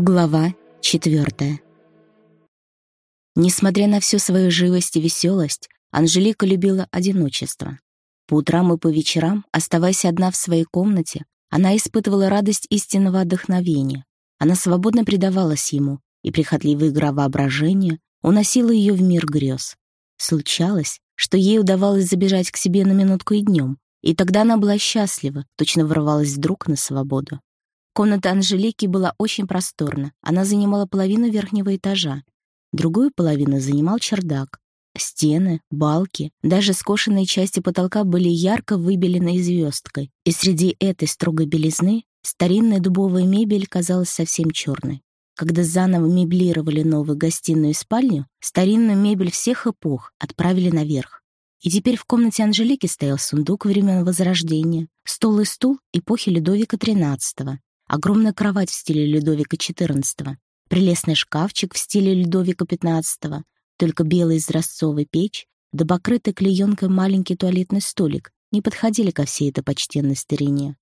Глава четвертая. Несмотря на всю свою живость и веселость, Анжелика любила одиночество. По утрам и по вечерам, оставаясь одна в своей комнате, она испытывала радость истинного отдохновения. Она свободно предавалась ему, и прихотливая игра воображения уносила ее в мир грез. Случалось, что ей удавалось забежать к себе на минутку и днем, и тогда она была счастлива, точно врывалась вдруг на свободу. Комната Анжелики была очень просторна. Она занимала половину верхнего этажа. Другую половину занимал чердак. Стены, балки, даже скошенные части потолка были ярко выбелены звездкой, и среди этой строгой белизны старинная дубовая мебель казалась совсем черной. Когда заново меблировали новую гостиную и спальню, старинную мебель всех эпох отправили наверх. И теперь в комнате Анжелики стоял сундук времен Возрождения, стол и стул эпохи Людовика XIII, огромная кровать в стиле Людовика XIV, прелестный шкафчик в стиле Людовика XV, только белый изразцовый печь, да покрытый клеенкой маленький туалетный столик не подходили ко всей этой почтенной старине.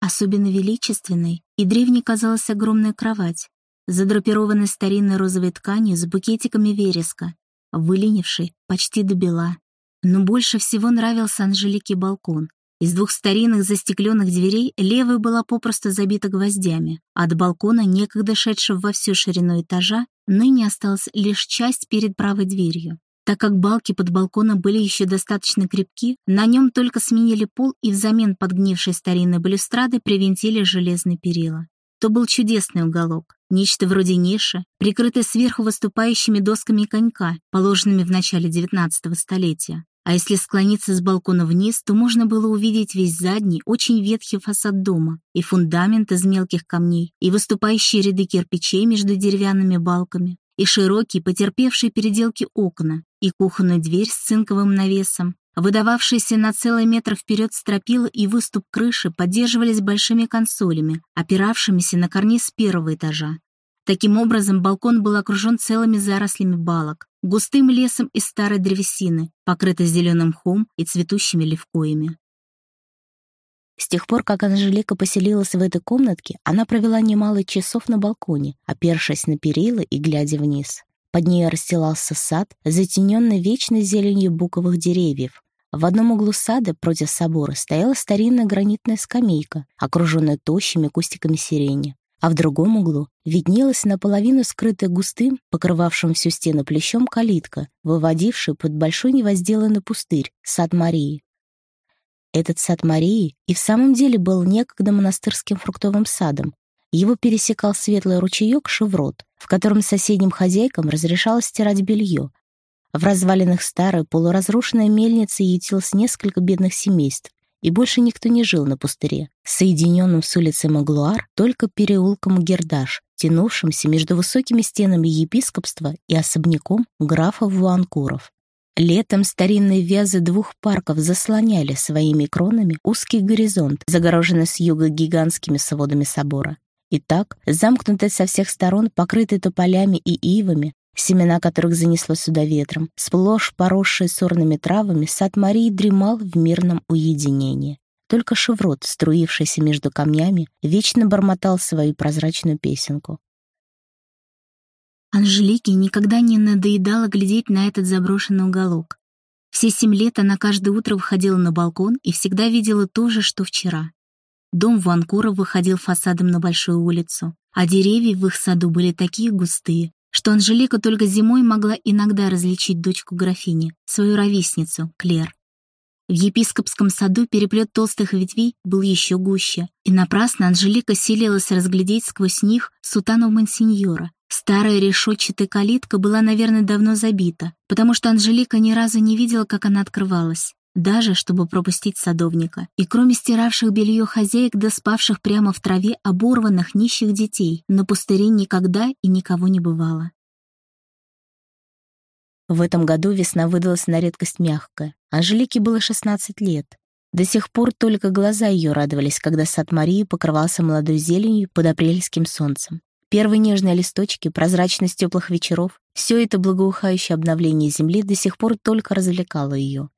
Особенно величественной и древней казалась огромная кровать, задрапированная старинной розовой тканью с букетиками вереска, выленившей почти до бела. Но больше всего нравился Анжелике балкон, из двух старинных застекленных дверей левая была попросту забита гвоздями. От балкона, некогда шедшего во всю ширину этажа, ныне осталась лишь часть перед правой дверью. Так как балки под балконом были еще достаточно крепки, на нем только сменили пол и взамен подгнившей старинной балюстрады привинтили железные перила. То был чудесный уголок, нечто вроде ниши, прикрытое сверху выступающими досками конька, положенными в начале XIX столетия. А если склониться с балкона вниз, то можно было увидеть весь задний, очень ветхий фасад дома, и фундамент из мелких камней, и выступающие ряды кирпичей между деревянными балками, и широкие, потерпевшие переделки окна, и кухонную дверь с цинковым навесом, Выдававшиеся на целый метр вперед стропила и выступ крыши поддерживались большими консолями, опиравшимися на карниз первого этажа. Таким образом, балкон был окружен целыми зарослями балок, густым лесом из старой древесины, покрытой зеленым мхом и цветущими левкоями. С тех пор, как Анжелика поселилась в этой комнатке, она провела немало часов на балконе, опершись на перила и глядя вниз. Под ней расстилался сад, затененный вечной зеленью буковых деревьев. В одном углу сада, против собора, стояла старинная гранитная скамейка, окруженная тощими кустиками сирени а в другом углу виднелась наполовину скрытая густым, покрывавшим всю стену плещом калитка, выводившая под большой невозделанный пустырь, сад Марии. Этот сад Марии и в самом деле был некогда монастырским фруктовым садом. Его пересекал светлый ручеек Шеврот, в котором соседним хозяйкам разрешалось стирать белье. В развалинах старой полуразрушенной мельницы ютилось несколько бедных семейств, и больше никто не жил на пустыре, соединенном с улицей Маглуар только переулком Гердаш, тянувшимся между высокими стенами епископства и особняком графов Вуанкуров. Летом старинные вязы двух парков заслоняли своими кронами узкий горизонт, загороженный с юга гигантскими сводами собора. И так, замкнутый со всех сторон, покрытый тополями и ивами, семена которых занесло сюда ветром, сплошь поросший сорными травами, сад Марии дремал в мирном уединении. Только шеврот, струившийся между камнями, вечно бормотал свою прозрачную песенку. Анжелике никогда не надоедало глядеть на этот заброшенный уголок. Все семь лет она каждое утро выходила на балкон и всегда видела то же, что вчера. Дом Ванкура выходил фасадом на большую улицу, а деревья в их саду были такие густые, что Анжелика только зимой могла иногда различить дочку графини, свою ровесницу, Клер. В епископском саду переплет толстых ветвей был еще гуще, и напрасно Анжелика селилась разглядеть сквозь них сутану мансиньора. Старая решетчатая калитка была, наверное, давно забита, потому что Анжелика ни разу не видела, как она открывалась даже чтобы пропустить садовника. И кроме стиравших белье хозяек да спавших прямо в траве оборванных нищих детей, на пустыре никогда и никого не бывало. В этом году весна выдалась на редкость мягкая. Анжелике было 16 лет. До сих пор только глаза ее радовались, когда сад Марии покрывался молодой зеленью под апрельским солнцем. Первые нежные листочки, прозрачность теплых вечеров — все это благоухающее обновление земли до сих пор только развлекало ее.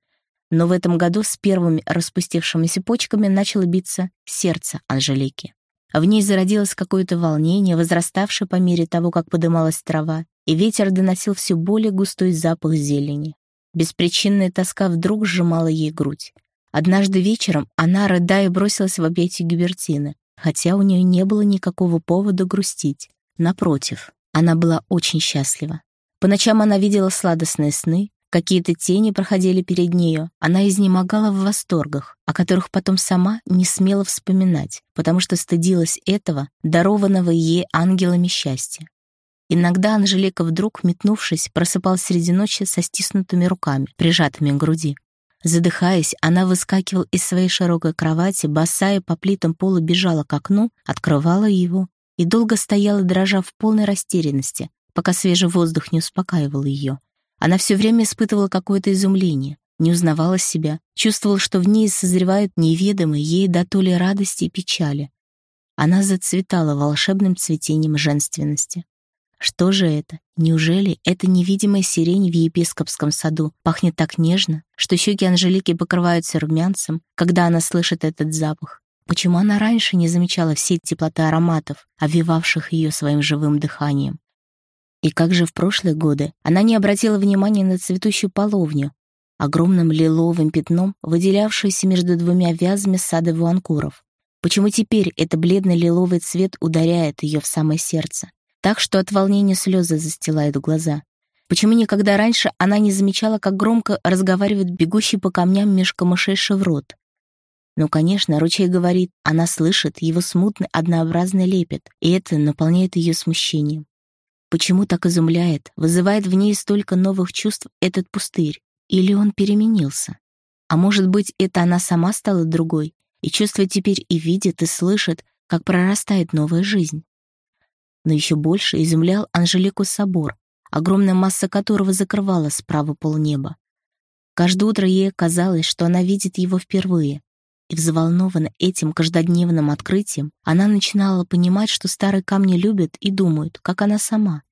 Но в этом году с первыми распустившимися почками начало биться сердце Анжелики. В ней зародилось какое-то волнение, возраставшее по мере того, как подымалась трава, и ветер доносил все более густой запах зелени. Беспричинная тоска вдруг сжимала ей грудь. Однажды вечером она, рыдая, бросилась в объятия Гюбертины, хотя у нее не было никакого повода грустить. Напротив, она была очень счастлива. По ночам она видела сладостные сны, какие-то тени проходили перед нею, она изнемогала в восторгах, о которых потом сама не смела вспоминать, потому что стыдилась этого, дарованного ей ангелами счастья. Иногда Анжелика вдруг, метнувшись, просыпалась среди ночи со стиснутыми руками, прижатыми к груди. Задыхаясь, она выскакивала из своей широкой кровати, босая по плитам пола бежала к окну, открывала его и долго стояла, дрожа в полной растерянности, пока свежий воздух не успокаивал ее. Она все время испытывала какое-то изумление, не узнавала себя, чувствовала, что в ней созревают неведомые ей до то ли радости и печали. Она зацветала волшебным цветением женственности. Что же это? Неужели эта невидимая сирень в епископском саду пахнет так нежно, что щеки Анжелики покрываются румянцем, когда она слышит этот запах? Почему она раньше не замечала всей теплоты ароматов, обвивавших ее своим живым дыханием? И как же в прошлые годы она не обратила внимания на цветущую половню, огромным лиловым пятном, выделявшуюся между двумя вязами сада вуанкуров? Почему теперь этот бледно-лиловый цвет ударяет ее в самое сердце? так что от волнения слезы застилают глаза. Почему никогда раньше она не замечала, как громко разговаривает бегущий по камням меж камышей шеврот? Ну, конечно, ручей говорит, она слышит его смутный однообразный лепет, и это наполняет ее смущением. Почему так изумляет, вызывает в ней столько новых чувств этот пустырь? Или он переменился? А может быть, это она сама стала другой, и чувствует теперь и видит, и слышит, как прорастает новая жизнь? но еще больше изумлял Анжелику собор, огромная масса которого закрывала справа полнеба. Каждое утро ей казалось, что она видит его впервые, и взволнована этим каждодневным открытием, она начинала понимать, что старые камни любят и думают, как она сама.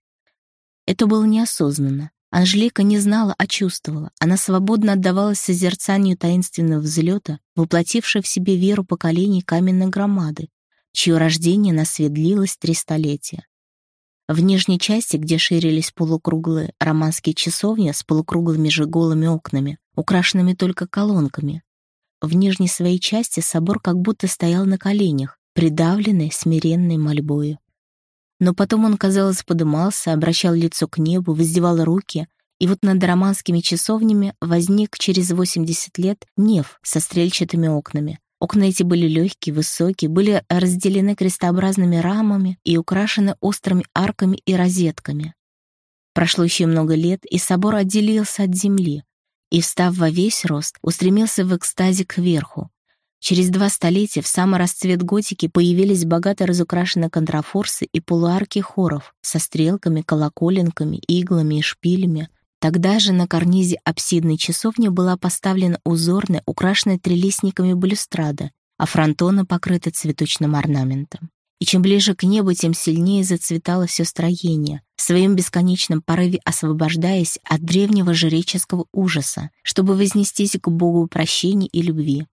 Это было неосознанно. Анжелика не знала, а чувствовала. Она свободно отдавалась созерцанию таинственного взлета, воплотившей в себе веру поколений каменной громады, чье рождение на свет длилось три столетия. В нижней части, где ширились полукруглые романские часовни с полукруглыми же голыми окнами, украшенными только колонками, в нижней своей части собор как будто стоял на коленях, придавленный смиренной мольбою. Но потом он, казалось, подымался, обращал лицо к небу, воздевал руки, и вот над романскими часовнями возник через 80 лет неф со стрельчатыми окнами, Окна эти были легкие, высокие, были разделены крестообразными рамами и украшены острыми арками и розетками. Прошло еще много лет, и собор отделился от земли, и, встав во весь рост, устремился в экстазе кверху. Через два столетия в самый расцвет готики появились богато разукрашенные контрафорсы и полуарки хоров со стрелками, колоколенками, иглами и шпилями, Тогда же на карнизе апсидной часовни была поставлена узорная, украшенная трелистниками балюстрада, а фронтона покрыта цветочным орнаментом. И чем ближе к небу, тем сильнее зацветало все строение, в своем бесконечном порыве освобождаясь от древнего жреческого ужаса, чтобы вознестись к Богу прощения и любви.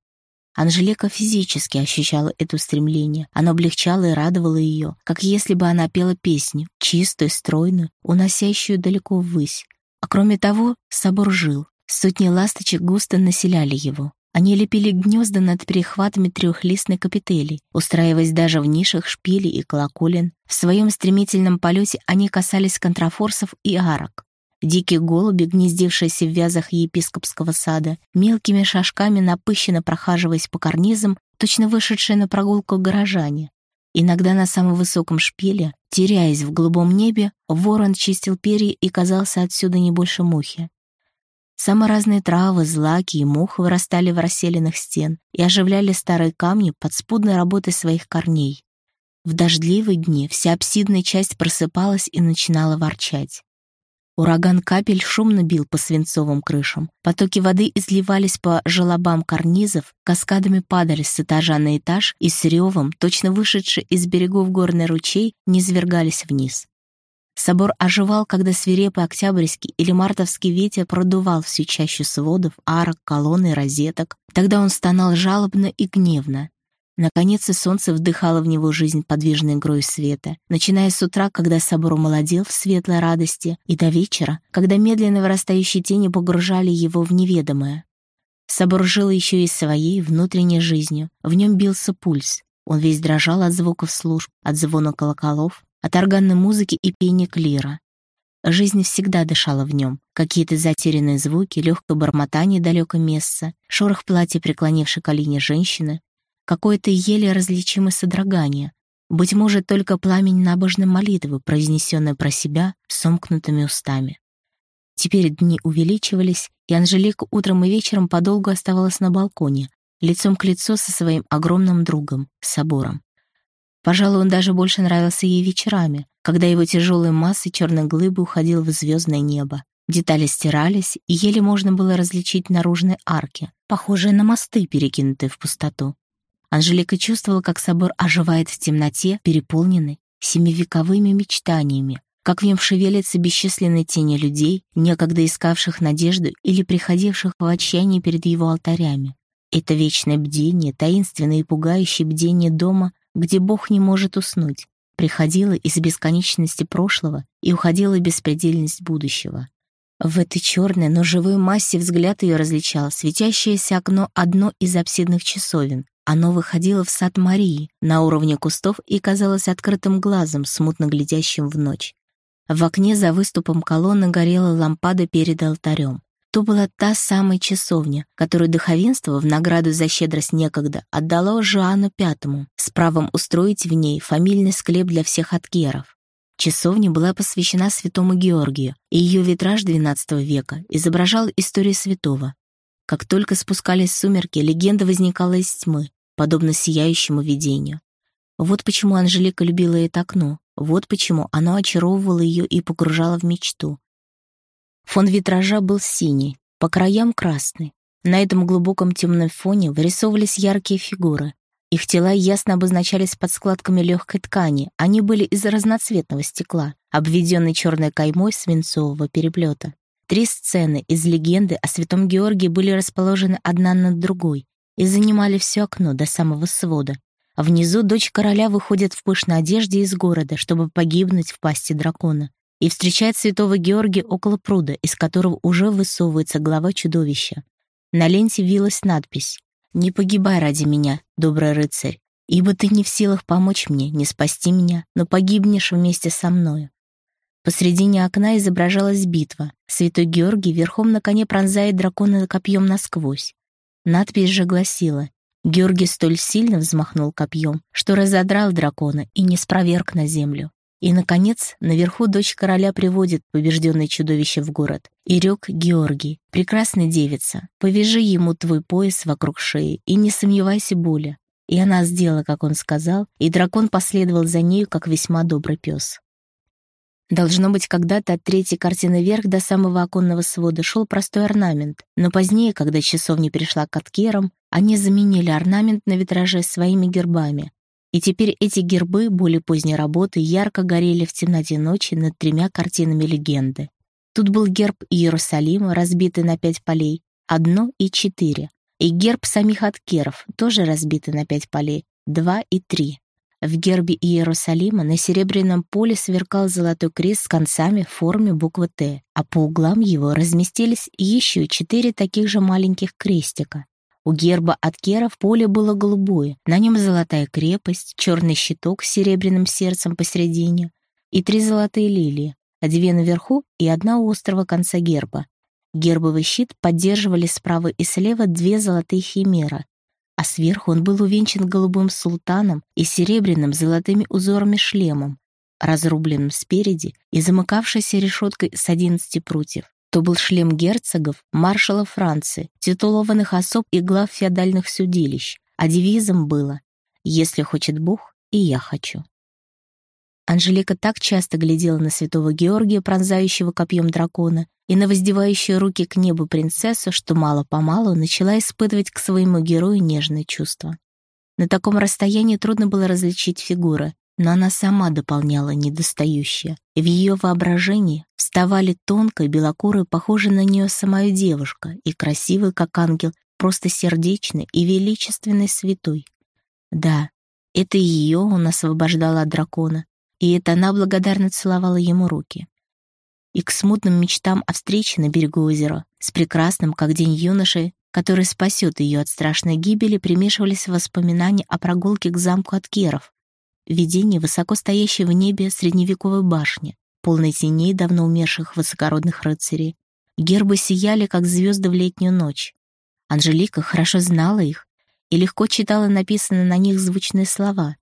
Анжелика физически ощущала это стремление. Оно облегчало и радовало ее, как если бы она пела песню, чистую, стройную, уносящую далеко ввысь, а кроме того, собор жил. Сотни ласточек густо населяли его. Они лепили гнезда над перехватами трехлистной капители, устраиваясь даже в нишах шпилей и колоколен. В своем стремительном полете они касались контрафорсов и арок. Дикие голуби, гнездившиеся в вязах епископского сада, мелкими шажками напыщенно прохаживаясь по карнизам, точно вышедшие на прогулку горожане, Иногда на самом высоком шпиле, теряясь в голубом небе, ворон чистил перья и казался отсюда не больше мухи. Самые разные травы, злаки и мух вырастали в расселенных стен и оживляли старые камни под спудной работой своих корней. В дождливые дни вся апсидная часть просыпалась и начинала ворчать. Ураган капель шумно бил по свинцовым крышам. Потоки воды изливались по желобам карнизов, каскадами падали с этажа на этаж и с ревом, точно вышедший из берегов горный ручей, низвергались вниз. Собор оживал, когда свирепый октябрьский или мартовский ветер продувал всю чащу сводов, арок, колонн и розеток. Тогда он стонал жалобно и гневно. Наконец и солнце вдыхало в него жизнь подвижной игрой света, начиная с утра, когда собор молодел в светлой радости, и до вечера, когда медленно вырастающие тени погружали его в неведомое. Собор жил еще и своей внутренней жизнью, в нем бился пульс. Он весь дрожал от звуков служб, от звона колоколов, от органной музыки и пения клира. Жизнь всегда дышала в нем. Какие-то затерянные звуки, легкое бормотание далеко места, шорох платья преклонившей колени женщины, какое-то еле различимое содрогание, быть может, только пламень набожной молитвы, произнесенной про себя сомкнутыми устами. Теперь дни увеличивались, и Анжелика утром и вечером подолгу оставалась на балконе, лицом к лицу со своим огромным другом, собором. Пожалуй, он даже больше нравился ей вечерами, когда его тяжелой массой черной глыбы уходил в звездное небо. Детали стирались, и еле можно было различить наружные арки, похожие на мосты, перекинутые в пустоту. Анжелика чувствовала, как собор оживает в темноте, переполненный семивековыми мечтаниями, как в нем шевелятся бесчисленные тени людей, некогда искавших надежду или приходивших в отчаяние перед его алтарями. Это вечное бдение, таинственное и пугающее бдение дома, где Бог не может уснуть, приходила из бесконечности прошлого и уходила беспредельность будущего. В этой черной, но живой массе взгляд ее различал светящееся окно одно из апсидных часовен. Оно выходило в сад Марии на уровне кустов и казалось открытым глазом, смутно глядящим в ночь. В окне за выступом колонны горела лампада перед алтарем. То была та самая часовня, которую духовенство в награду за щедрость некогда отдало Жоанну Пятому с правом устроить в ней фамильный склеп для всех аткеров. Часовня была посвящена святому Георгию, и ее витраж XII века изображал историю святого. Как только спускались сумерки, легенда возникала из тьмы, подобно сияющему видению. Вот почему Анжелика любила это окно, вот почему оно очаровывало ее и погружало в мечту. Фон витража был синий, по краям красный. На этом глубоком темном фоне вырисовывались яркие фигуры. Их тела ясно обозначались под складками легкой ткани. Они были из разноцветного стекла, обведенной черной каймой свинцового переплета. Три сцены из легенды о Святом Георгии были расположены одна над другой и занимали все окно до самого свода. Внизу дочь короля выходит в пышной одежде из города, чтобы погибнуть в пасти дракона и встречает святого Георгия около пруда, из которого уже высовывается глава чудовища. На ленте вилась надпись «Не погибай ради меня, добрый рыцарь, ибо ты не в силах помочь мне, не спасти меня, но погибнешь вместе со мною». Посредине окна изображалась битва. Святой Георгий верхом на коне пронзает дракона копьем насквозь. Надпись же гласила Георгий столь сильно взмахнул копьем, что разодрал дракона и не спроверг на землю. И, наконец, наверху дочь короля приводит побежденное чудовище в город. И рёк Георгий, прекрасная девица, повяжи ему твой пояс вокруг шеи и не сомневайся боли. И она сделала, как он сказал, и дракон последовал за нею, как весьма добрый пес. Должно быть, когда-то от третьей картины вверх до самого оконного свода шел простой орнамент, но позднее, когда часовня перешла к аткерам, они заменили орнамент на витраже своими гербами, и теперь эти гербы более поздней работы ярко горели в темноте ночи над тремя картинами легенды. Тут был герб Иерусалима, разбитый на пять полей, одно и четыре, и герб самих Аткеров, тоже разбитый на пять полей, два и три. В гербе Иерусалима на серебряном поле сверкал золотой крест с концами в форме буквы «Т», а по углам его разместились еще четыре таких же маленьких крестика. У герба от Керов поле было голубое, на нем золотая крепость, черный щиток с серебряным сердцем посередине и три золотые лилии, две наверху и одна у острого конца герба. Гербовый щит поддерживали справа и слева две золотые химеры, а сверху он был увенчан голубым султаном и серебряным золотыми узорами шлемом, разрубленным спереди и замыкавшейся решеткой с одиннадцати прутьев то был шлем герцогов, маршалов Франции, титулованных особ и глав феодальных судилищ, а девизом было «Если хочет Бог, и я хочу». Анжелика так часто глядела на святого Георгия, пронзающего копьем дракона, и на воздевающую руки к небу принцессу, что мало-помалу начала испытывать к своему герою нежные чувства. На таком расстоянии трудно было различить фигуры, но она сама дополняла недостающее. В ее воображении вставали тонкой, белокурой, похожей на нее самая девушка, и красивый, как ангел, просто сердечный и величественный святой. Да, это ее он освобождал от дракона, и это она благодарно целовала ему руки. И к смутным мечтам о встрече на берегу озера с прекрасным, как день юношей, который спасет ее от страшной гибели, примешивались воспоминания о прогулке к замку от Керов, видение высоко стоящей в небе средневековой башни, полной теней давно умерших высокородных рыцарей. Гербы сияли, как звезды в летнюю ночь. Анжелика хорошо знала их и легко читала написанные на них звучные слова,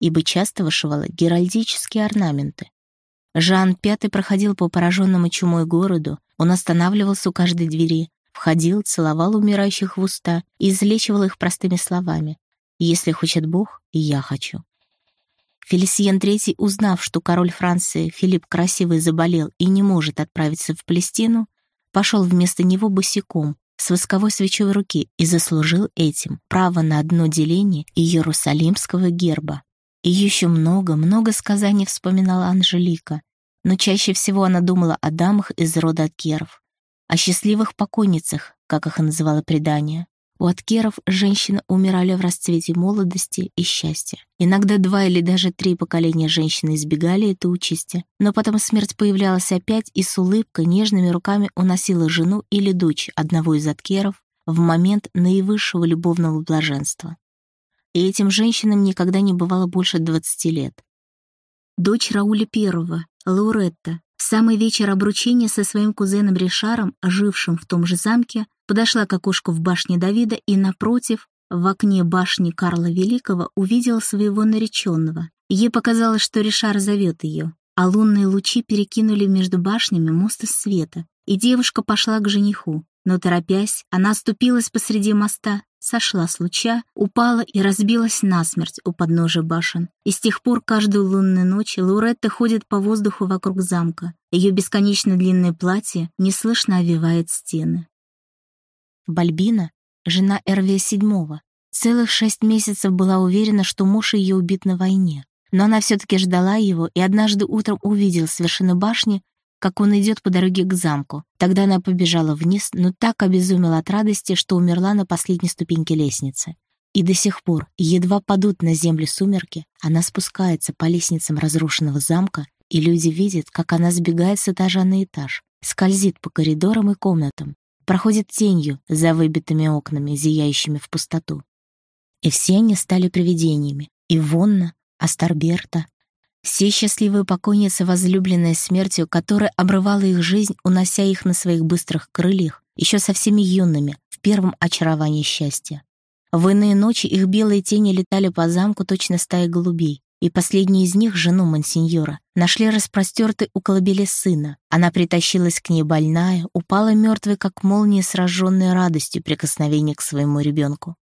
ибо часто вышивала геральдические орнаменты. Жан Пятый проходил по пораженному чумой городу, он останавливался у каждой двери, входил, целовал умирающих в уста и излечивал их простыми словами. «Если хочет Бог, и я хочу». Фелисиен III, узнав, что король Франции Филипп Красивый заболел и не может отправиться в Палестину, пошел вместо него босиком, с восковой свечой в руке и заслужил этим право на одно деление Иерусалимского герба. И еще много-много сказаний вспоминала Анжелика, но чаще всего она думала о дамах из рода Керов, о счастливых покойницах, как их называло предание. У Аткеров женщины умирали в расцвете молодости и счастья. Иногда два или даже три поколения женщин избегали этой участи, но потом смерть появлялась опять и с улыбкой нежными руками уносила жену или дочь одного из Аткеров в момент наивысшего любовного блаженства. И этим женщинам никогда не бывало больше 20 лет. Дочь Рауля I, Лауретта, самый вечер обручения со своим кузеном Ришаром, жившим в том же замке, подошла к окошку в башне Давида и, напротив, в окне башни Карла Великого увидела своего нареченного. Ей показалось, что Ришар зовет ее, а лунные лучи перекинули между башнями мост из света, и девушка пошла к жениху. Но, торопясь, она оступилась посреди моста, сошла с луча, упала и разбилась насмерть у подножия башен. И с тех пор каждую лунную ночь Лауретта ходит по воздуху вокруг замка. Ее бесконечно длинное платье неслышно овивает стены. Бальбина, жена Эрвия VII, целых шесть месяцев была уверена, что муж ее убит на войне. Но она все-таки ждала его и однажды утром увидела с вершины башни, как он идет по дороге к замку. Тогда она побежала вниз, но так обезумела от радости, что умерла на последней ступеньке лестницы. И до сих пор, едва падут на землю сумерки, она спускается по лестницам разрушенного замка, и люди видят, как она сбегает с этажа на этаж, скользит по коридорам и комнатам, проходит тенью за выбитыми окнами, зияющими в пустоту. И все они стали привидениями. Ивонна, Астарберта. Все счастливые покойницы, возлюбленные смертью, которая обрывала их жизнь, унося их на своих быстрых крыльях, еще совсем юными, в первом очаровании счастья. В иные ночи их белые тени летали по замку точно стаи голубей, и последний из них, жену мансиньора, нашли распростертой у колыбели сына. Она притащилась к ней больная, упала мертвой, как молния, сраженная радостью прикосновения к своему ребенку.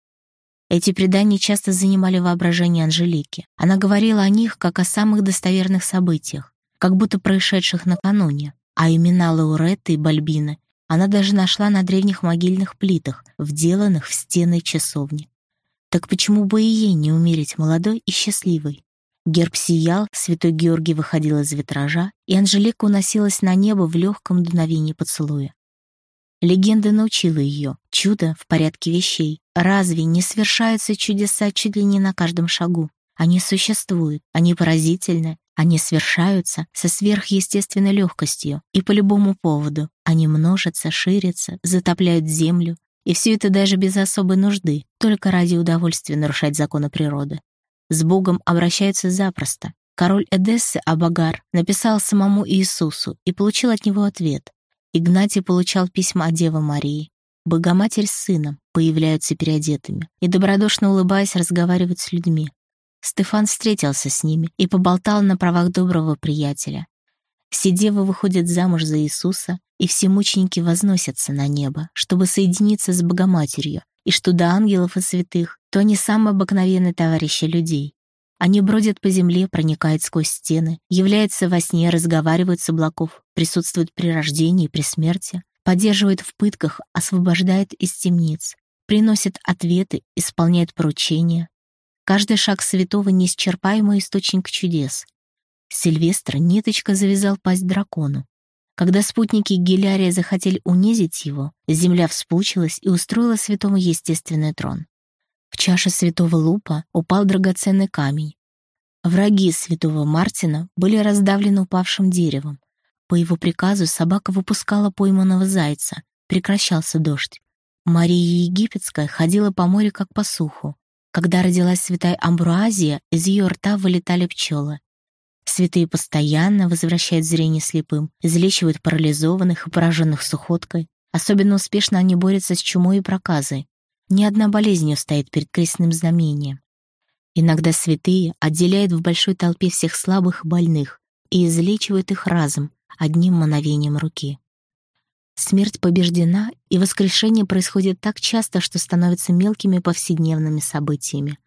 Эти предания часто занимали воображение Анжелики. Она говорила о них как о самых достоверных событиях, как будто происшедших накануне. А имена Лауретты и Бальбины она даже нашла на древних могильных плитах, вделанных в стены часовни. Так почему бы и ей не умереть молодой и счастливой? Герб сиял, святой Георгий выходил из витража, и Анжелика уносилась на небо в легком дуновении поцелуя. Легенда научила ее, чудо в порядке вещей. Разве не совершаются чудеса чуть ли не на каждом шагу? Они существуют, они поразительны, они свершаются со сверхъестественной легкостью и по любому поводу. Они множатся, ширятся, затопляют землю, и все это даже без особой нужды, только ради удовольствия нарушать законы природы. С Богом обращаются запросто. Король Эдессы Абагар написал самому Иисусу и получил от него ответ. Игнатий получал письма от Девы Марии. Богоматерь с сыном появляются переодетыми и, добродушно улыбаясь, разговаривают с людьми. Стефан встретился с ними и поболтал на правах доброго приятеля. Все девы выходят замуж за Иисуса, и все мученики возносятся на небо, чтобы соединиться с Богоматерью, и что до ангелов и святых, то они самые обыкновенные товарищи людей. Они бродят по земле, проникают сквозь стены, являются во сне, разговаривают с облаков, присутствуют при рождении и при смерти, поддерживают в пытках, освобождают из темниц, приносят ответы, исполняют поручения. Каждый шаг святого — неисчерпаемый источник чудес. Сильвестр ниточка завязал пасть дракону, когда спутники Гелярия захотели унизить его, земля вспучилась и устроила святому естественный трон. В чаше святого Лупа упал драгоценный камень. Враги святого Мартина были раздавлены упавшим деревом. По его приказу собака выпускала пойманного зайца. Прекращался дождь. Мария Египетская ходила по морю как по суху. Когда родилась святая Амбруазия, из ее рта вылетали пчелы. Святые постоянно возвращают зрение слепым, излечивают парализованных и пораженных сухоткой. Особенно успешно они борются с чумой и проказой. Ни одна болезнь не устоит перед крестным знамением. Иногда святые отделяют в большой толпе всех слабых и больных и излечивают их разом, одним мановением руки. Смерть побеждена, и воскрешение происходит так часто, что становится мелкими повседневными событиями.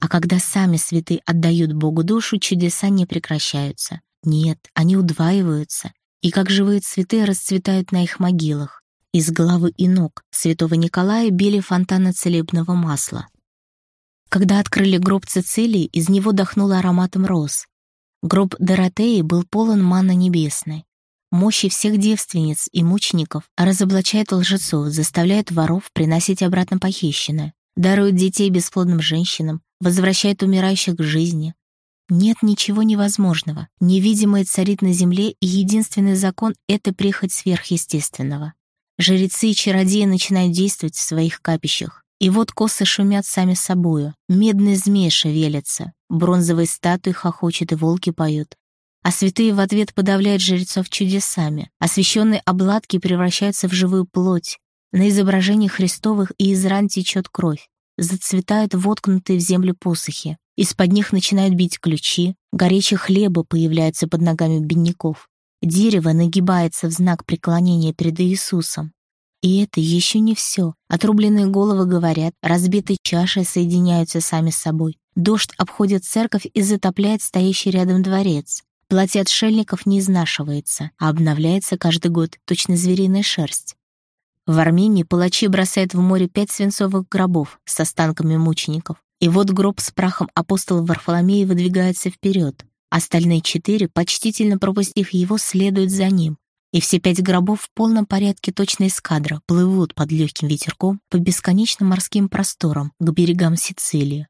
А когда сами святые отдают Богу душу, чудеса не прекращаются. Нет, они удваиваются, и как живые цветы расцветают на их могилах. Из головы и ног святого Николая били фонтаны целебного масла. Когда открыли гроб Цицилии, из него дохнуло ароматом роз. Гроб Доротеи был полон манны небесной. Мощи всех девственниц и мучеников разоблачает лжецов, заставляет воров приносить обратно похищенное, дарует детей бесплодным женщинам, возвращает умирающих к жизни. Нет ничего невозможного. Невидимое царит на земле, и единственный закон — это прихоть сверхъестественного. Жрецы и чародеи начинают действовать в своих капищах. И вот косы шумят сами собою, медный змей шевелится, бронзовые статуи хохочут и волки поют. А святые в ответ подавляют жрецов чудесами. Освященные обладки превращаются в живую плоть. На изображениях Христовых и из ран течет кровь. Зацветают воткнутые в землю посохи. Из-под них начинают бить ключи. Горячий хлеба появляется под ногами бедняков. Дерево нагибается в знак преклонения перед Иисусом. И это еще не все. Отрубленные головы говорят, разбитые чаши соединяются сами с собой. Дождь обходит церковь и затопляет стоящий рядом дворец. Платье отшельников не изнашивается, а обновляется каждый год, точно звериная шерсть. В Армении палачи бросают в море пять свинцовых гробов с останками мучеников. И вот гроб с прахом апостола Варфоломея выдвигается вперед. Остальные четыре, почтительно пропустив его, следуют за ним. И все пять гробов в полном порядке точно эскадра плывут под легким ветерком по бесконечным морским просторам к берегам Сицилии.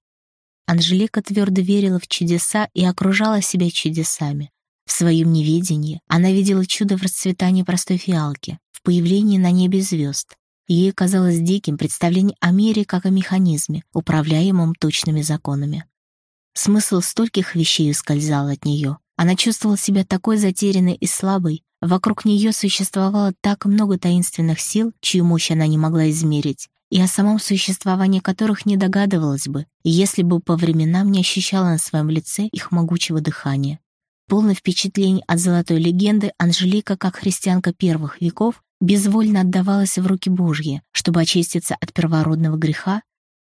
Анжелика твердо верила в чудеса и окружала себя чудесами. В своем неведении она видела чудо в расцветании простой фиалки, в появлении на небе звезд. Ей казалось диким представление о мире как о механизме, управляемом точными законами. Смысл стольких вещей ускользал от нее. Она чувствовала себя такой затерянной и слабой. Вокруг нее существовало так много таинственных сил, чью мощь она не могла измерить, и о самом существовании которых не догадывалась бы, если бы по временам не ощущала на своем лице их могучего дыхания. Полное впечатление от золотой легенды, Анжелика, как христианка первых веков, безвольно отдавалась в руки Божьи, чтобы очиститься от первородного греха,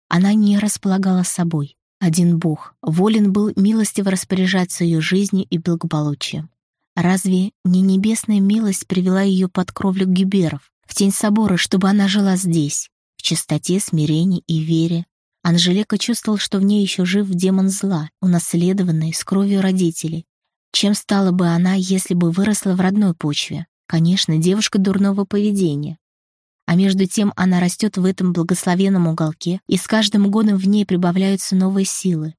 она не располагала собой. Один Бог волен был милостиво распоряжаться ее жизнью и благополучием. Разве не небесная милость привела ее под кровлю гиберов, в тень собора, чтобы она жила здесь, в чистоте, смирении и вере? Анжелика чувствовала, что в ней еще жив демон зла, унаследованный с кровью родителей. Чем стала бы она, если бы выросла в родной почве? Конечно, девушка дурного поведения, а между тем она растет в этом благословенном уголке, и с каждым годом в ней прибавляются новые силы.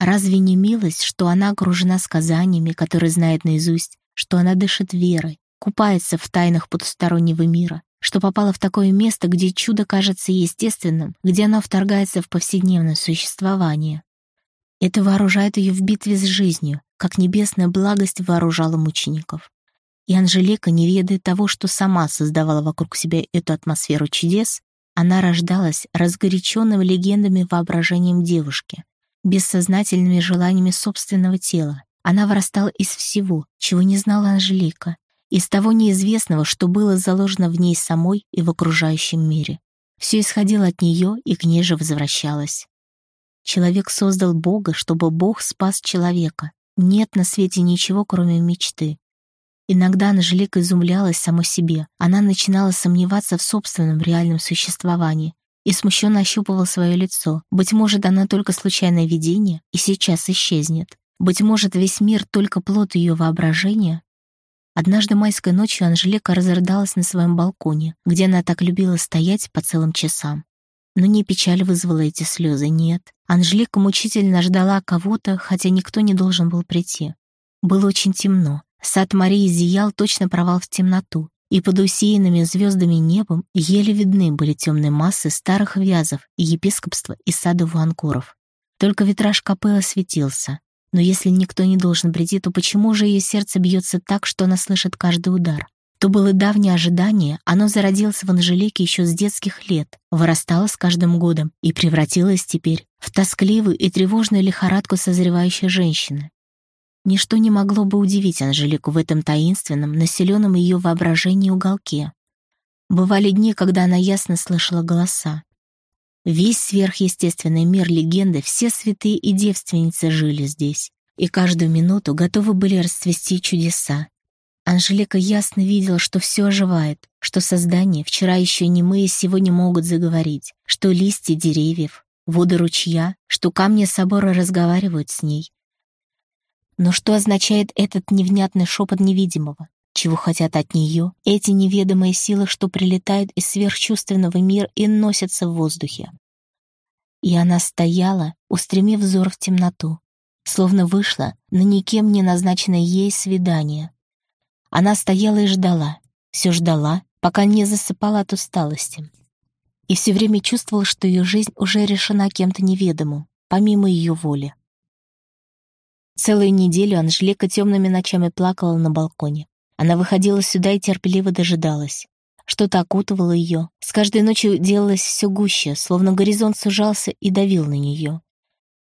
Разве не милость, что она окружена сказаниями, которые знает наизусть, что она дышит верой, купается в тайнах потустороннего мира, что попала в такое место, где чудо кажется естественным, где оно вторгается в повседневное существование. Это вооружает ее в битве с жизнью, как небесная благость вооружала мучеников. И Анжелика, не ведая того, что сама создавала вокруг себя эту атмосферу чудес, она рождалась разгоряченным легендами воображением девушки, бессознательными желаниями собственного тела. Она вырастала из всего, чего не знала Анжелика, из того неизвестного, что было заложено в ней самой и в окружающем мире. Все исходило от нее и к ней же возвращалось. Человек создал Бога, чтобы Бог спас человека. Нет на свете ничего, кроме мечты. Иногда Анжелика изумлялась самой себе. Она начинала сомневаться в собственном реальном существовании и смущенно ощупывала свое лицо. Быть может, она только случайное видение и сейчас исчезнет. Быть может, весь мир только плод ее воображения. Однажды майской ночью Анжелика разрыдалась на своем балконе, где она так любила стоять по целым часам. Но не печаль вызвала эти слезы, нет. Анжелика мучительно ждала кого-то, хотя никто не должен был прийти. Было очень темно. Сад Марии зиял точно провал в темноту, и под усеянными звездами небом еле видны были темные массы старых вязов и епископства и сада Вуанкуров. Только витраж капеллы светился. Но если никто не должен прийти, то почему же ее сердце бьется так, что она слышит каждый удар? То было давнее ожидание, оно зародилось в Анжелике еще с детских лет, вырастало с каждым годом и превратилось теперь в тоскливую и тревожную лихорадку созревающей женщины. Ничто не могло бы удивить Анжелику в этом таинственном, населенном ее воображении уголке. Бывали дни, когда она ясно слышала голоса. Весь сверхъестественный мир легенды, все святые и девственницы жили здесь, и каждую минуту готовы были расцвести чудеса, Анжелика ясно видела, что все оживает, что создания, вчера еще немые, сегодня могут заговорить, что листья деревьев, воды ручья, что камни собора разговаривают с ней. Но что означает этот невнятный шепот невидимого? Чего хотят от нее эти неведомые силы, что прилетают из сверхчувственного мира и носятся в воздухе? И она стояла, устремив взор в темноту, словно вышла на никем не назначенное ей свидание — она стояла и ждала, все ждала, пока не засыпала от усталости. И все время чувствовала, что ее жизнь уже решена кем-то неведомым, помимо ее воли. Целую неделю Анжелика темными ночами плакала на балконе. Она выходила сюда и терпеливо дожидалась. Что-то окутывало ее. С каждой ночью делалось все гуще, словно горизонт сужался и давил на нее.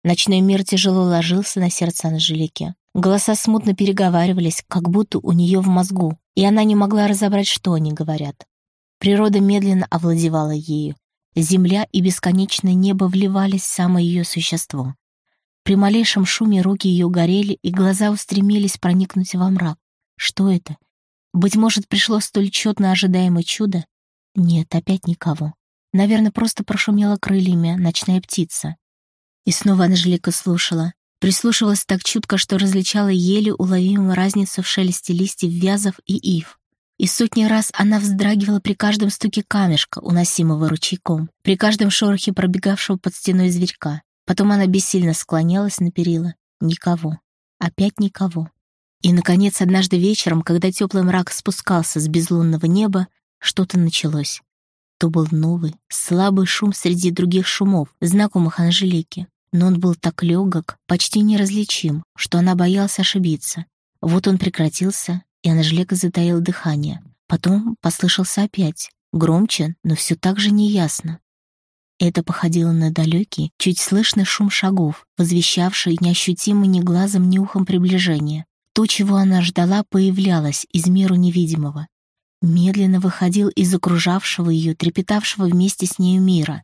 Ночной мир тяжело ложился на сердце Анжелики. Голоса смутно переговаривались, как будто у нее в мозгу, и она не могла разобрать, что они говорят. Природа медленно овладевала ею. Земля и бесконечное небо вливались в самое ее существо. При малейшем шуме руки ее горели, и глаза устремились проникнуть во мрак. Что это? Быть может, пришло столь четно ожидаемое чудо? Нет, опять никого. Наверное, просто прошумела крыльями ночная птица. И снова Анжелика слушала. Прислушивалась так чутко, что различала еле уловимую разницу в шелесте листьев вязов и ив. И сотни раз она вздрагивала при каждом стуке камешка, уносимого ручейком, при каждом шорохе пробегавшего под стеной зверька. Потом она бессильно склонялась на перила. Никого. Опять никого. И, наконец, однажды вечером, когда теплый мрак спускался с безлунного неба, что-то началось. То был новый, слабый шум среди других шумов, знакомых Анжелике но он был так легок, почти неразличим, что она боялась ошибиться. Вот он прекратился, и Анжелика затаила дыхание. Потом послышался опять, громче, но все так же неясно. Это походило на далекий, чуть слышный шум шагов, возвещавший неощутимо ни глазом, ни ухом приближение. То, чего она ждала, появлялось из миру невидимого. Медленно выходил из окружавшего ее, трепетавшего вместе с нею мира,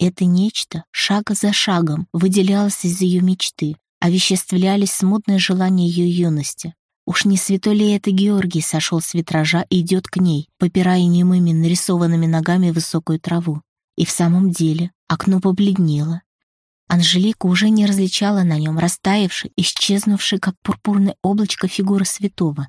это нечто шаг за шагом выделялось из ее мечты, овеществлялись смутные желания ее юности. Уж не святой ли это Георгий сошел с витража и идет к ней, попирая немыми нарисованными ногами высокую траву? И в самом деле окно побледнело. Анжелика уже не различала на нем растаявший, исчезнувший, как пурпурное облачко фигуры святого.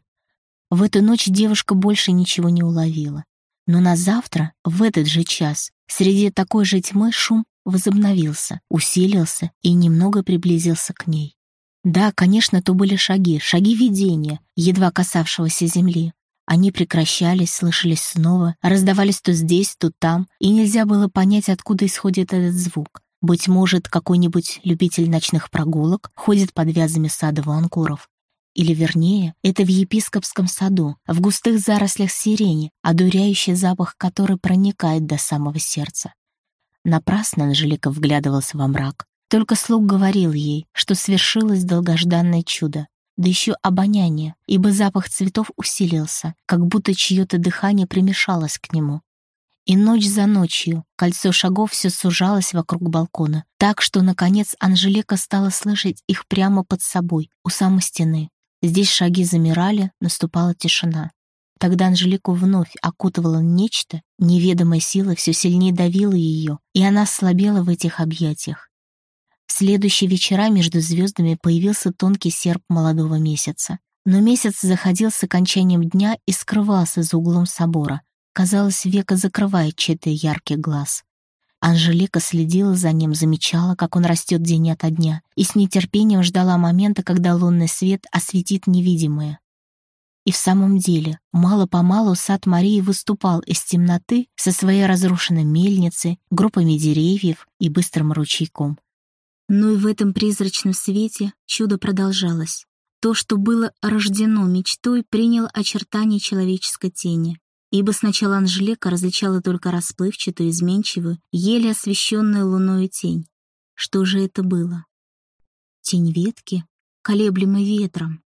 В эту ночь девушка больше ничего не уловила. Но на завтра, в этот же час, среди такой же тьмы шум возобновился, усилился и немного приблизился к ней. Да, конечно, то были шаги, шаги видения, едва касавшегося земли. Они прекращались, слышались снова, раздавались то здесь, то там, и нельзя было понять, откуда исходит этот звук. Быть может, какой-нибудь любитель ночных прогулок ходит под вязами сада Ванкуров, или вернее, это в епископском саду, в густых зарослях сирени, одуряющий запах которой проникает до самого сердца. Напрасно Анжелика вглядывался во мрак. Только слуг говорил ей, что свершилось долгожданное чудо, да еще обоняние, ибо запах цветов усилился, как будто чье-то дыхание примешалось к нему. И ночь за ночью кольцо шагов все сужалось вокруг балкона, так что, наконец, Анжелика стала слышать их прямо под собой, у самой стены. Здесь шаги замирали, наступала тишина. Тогда Анжелику вновь окутывало нечто, неведомая сила все сильнее давила ее, и она слабела в этих объятиях. Следующие вечера между звездами появился тонкий серп молодого месяца. Но месяц заходил с окончанием дня и скрывался за углом собора. Казалось, века закрывает чей-то яркий глаз. Анжелика следила за ним, замечала, как он растет день ото дня, и с нетерпением ждала момента, когда лунный свет осветит невидимое. И в самом деле, мало-помалу сад Марии выступал из темноты со своей разрушенной мельницей, группами деревьев и быстрым ручейком. Но и в этом призрачном свете чудо продолжалось. То, что было рождено мечтой, приняло очертания человеческой тени ибо сначала Анжелика различала только расплывчатую, изменчивую, еле освещенную луною тень. Что же это было? Тень ветки, колеблемой ветром.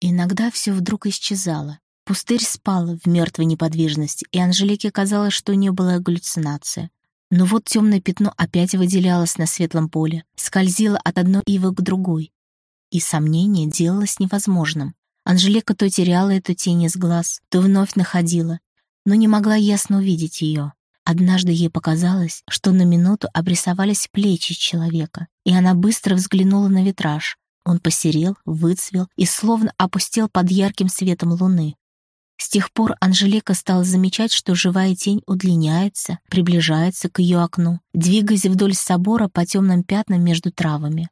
Иногда все вдруг исчезало. Пустырь спал в мертвой неподвижности, и Анжелике казалось, что у нее была галлюцинация. Но вот темное пятно опять выделялось на светлом поле, скользило от одной ивы к другой. И сомнение делалось невозможным. Анжелика то теряла эту тень из глаз, то вновь находила, но не могла ясно увидеть ее. Однажды ей показалось, что на минуту обрисовались плечи человека, и она быстро взглянула на витраж. Он посерел, выцвел и словно опустел под ярким светом луны. С тех пор Анжелика стала замечать, что живая тень удлиняется, приближается к ее окну, двигаясь вдоль собора по темным пятнам между травами.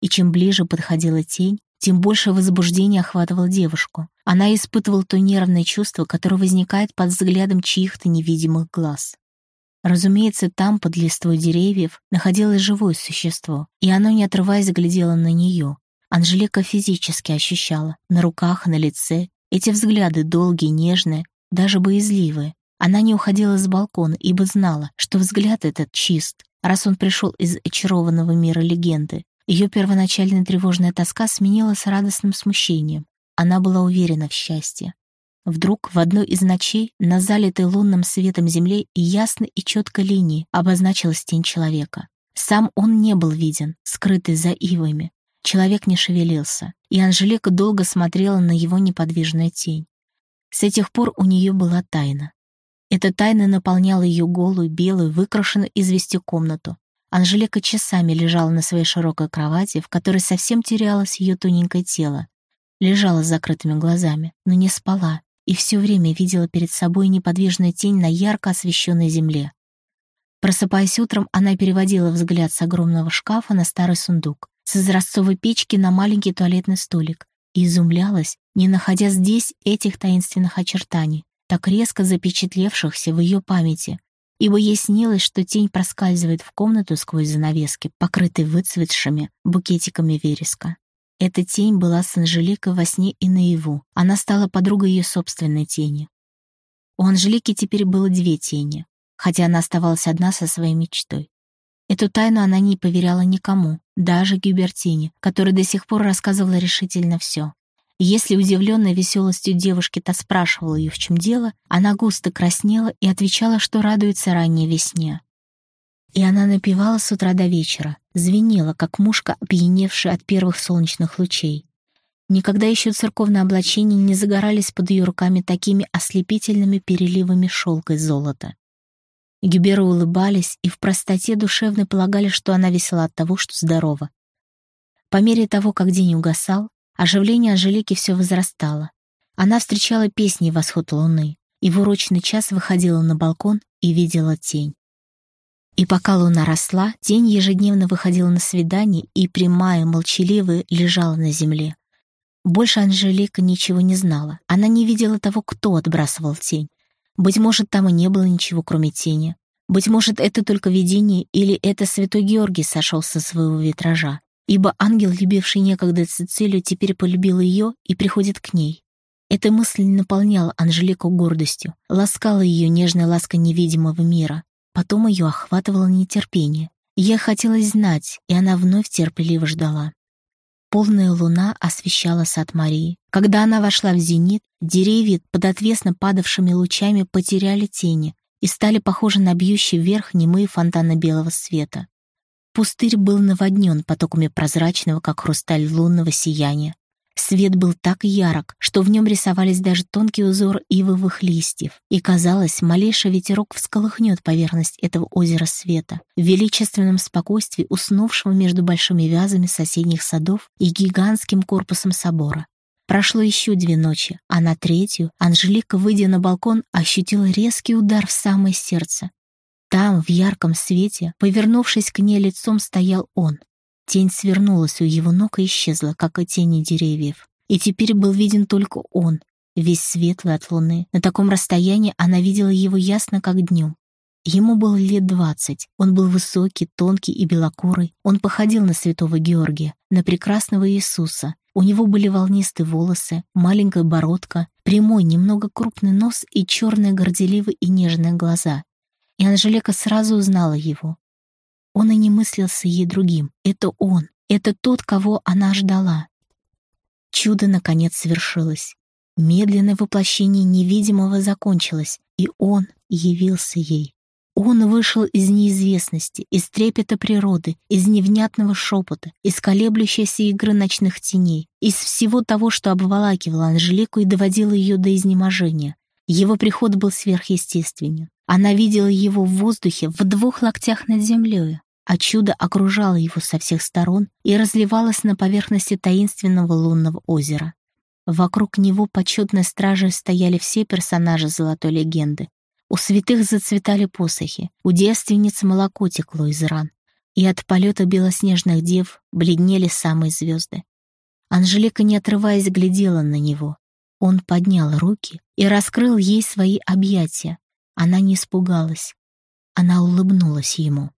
И чем ближе подходила тень, тем больше возбуждения охватывало девушку. Она испытывала то нервное чувство, которое возникает под взглядом чьих-то невидимых глаз. Разумеется, там, под листвой деревьев, находилось живое существо, и оно, не отрываясь, глядело на нее. Анжелика физически ощущала, на руках, на лице, эти взгляды долгие, нежные, даже боязливые. Она не уходила с балкона, ибо знала, что взгляд этот чист, раз он пришел из очарованного мира легенды, ее первоначальная тревожная тоска сменилась радостным смущением. Она была уверена в счастье. Вдруг в одной из ночей на залитой лунным светом земле ясно и четко линии обозначилась тень человека. Сам он не был виден, скрытый за ивами. Человек не шевелился, и Анжелика долго смотрела на его неподвижную тень. С этих пор у нее была тайна. Эта тайна наполняла ее голую, белую, выкрашенную известью комнату, Анжелика часами лежала на своей широкой кровати, в которой совсем терялось ее тоненькое тело. Лежала с закрытыми глазами, но не спала, и все время видела перед собой неподвижную тень на ярко освещенной земле. Просыпаясь утром, она переводила взгляд с огромного шкафа на старый сундук, с изразцовой печки на маленький туалетный столик, и изумлялась, не находя здесь этих таинственных очертаний, так резко запечатлевшихся в ее памяти, ибо ей снилось, что тень проскальзывает в комнату сквозь занавески, покрытые выцветшими букетиками вереска. Эта тень была с Анжеликой во сне и наяву. Она стала подругой ее собственной тени. У Анжелики теперь было две тени, хотя она оставалась одна со своей мечтой. Эту тайну она не поверяла никому, даже Гюбертине, которая до сих пор рассказывала решительно все. Если удивленная веселостью девушки-то спрашивала ее, в чем дело, она густо краснела и отвечала, что радуется ранней весне. И она напевала с утра до вечера, звенела, как мушка, опьяневшая от первых солнечных лучей. Никогда еще церковные облачения не загорались под ее руками такими ослепительными переливами шелка и золота. Гюберы улыбались и в простоте душевно полагали, что она весела от того, что здорова. По мере того, как день угасал, Оживление Анжелики все возрастало. Она встречала песни «Восход луны», и в урочный час выходила на балкон и видела тень. И пока луна росла, тень ежедневно выходила на свидание и, прямая, молчаливая, лежала на земле. Больше Анжелика ничего не знала. Она не видела того, кто отбрасывал тень. Быть может, там и не было ничего, кроме тени. Быть может, это только видение, или это святой Георгий сошел со своего витража ибо ангел, любивший некогда Цицилию, теперь полюбил ее и приходит к ней. Эта мысль наполняла Анжелику гордостью, ласкала ее нежной лаской невидимого мира. Потом ее охватывало нетерпение. Ей хотелось знать, и она вновь терпеливо ждала. Полная луна освещала сад Марии. Когда она вошла в зенит, деревья под отвесно падавшими лучами потеряли тени и стали похожи на бьющие вверх немые фонтаны белого света. Пустырь был наводнен потоками прозрачного, как хрусталь лунного сияния. Свет был так ярок, что в нем рисовались даже тонкий узор ивовых листьев, и казалось, малейший ветерок всколыхнет поверхность этого озера света, в величественном спокойствии уснувшего между большими вязами соседних садов и гигантским корпусом собора. Прошло еще две ночи, а на третью Анжелика, выйдя на балкон, ощутила резкий удар в самое сердце. Там, в ярком свете, повернувшись к ней лицом, стоял он. Тень свернулась у его ног и исчезла, как и тени деревьев. И теперь был виден только он, весь светлый от луны. На таком расстоянии она видела его ясно, как днем. Ему было лет двадцать. Он был высокий, тонкий и белокурый. Он походил на святого Георгия, на прекрасного Иисуса. У него были волнистые волосы, маленькая бородка, прямой, немного крупный нос и черные горделивые и нежные глаза. И Анжелика сразу узнала его. Он и не мыслился ей другим. Это он. Это тот, кого она ждала. Чудо, наконец, свершилось. Медленное воплощение невидимого закончилось, и он явился ей. Он вышел из неизвестности, из трепета природы, из невнятного шепота, из колеблющейся игры ночных теней, из всего того, что обволакивало Анжелику и доводило ее до изнеможения. Его приход был сверхъестественен. Она видела его в воздухе в двух локтях над землей, а чудо окружало его со всех сторон и разливалось на поверхности таинственного лунного озера. Вокруг него почетной стражей стояли все персонажи золотой легенды. У святых зацветали посохи, у девственниц молоко текло из ран, и от полета белоснежных дев бледнели самые звезды. Анжелика, не отрываясь, глядела на него. Он поднял руки и раскрыл ей свои объятия. Она не испугалась. Она улыбнулась ему.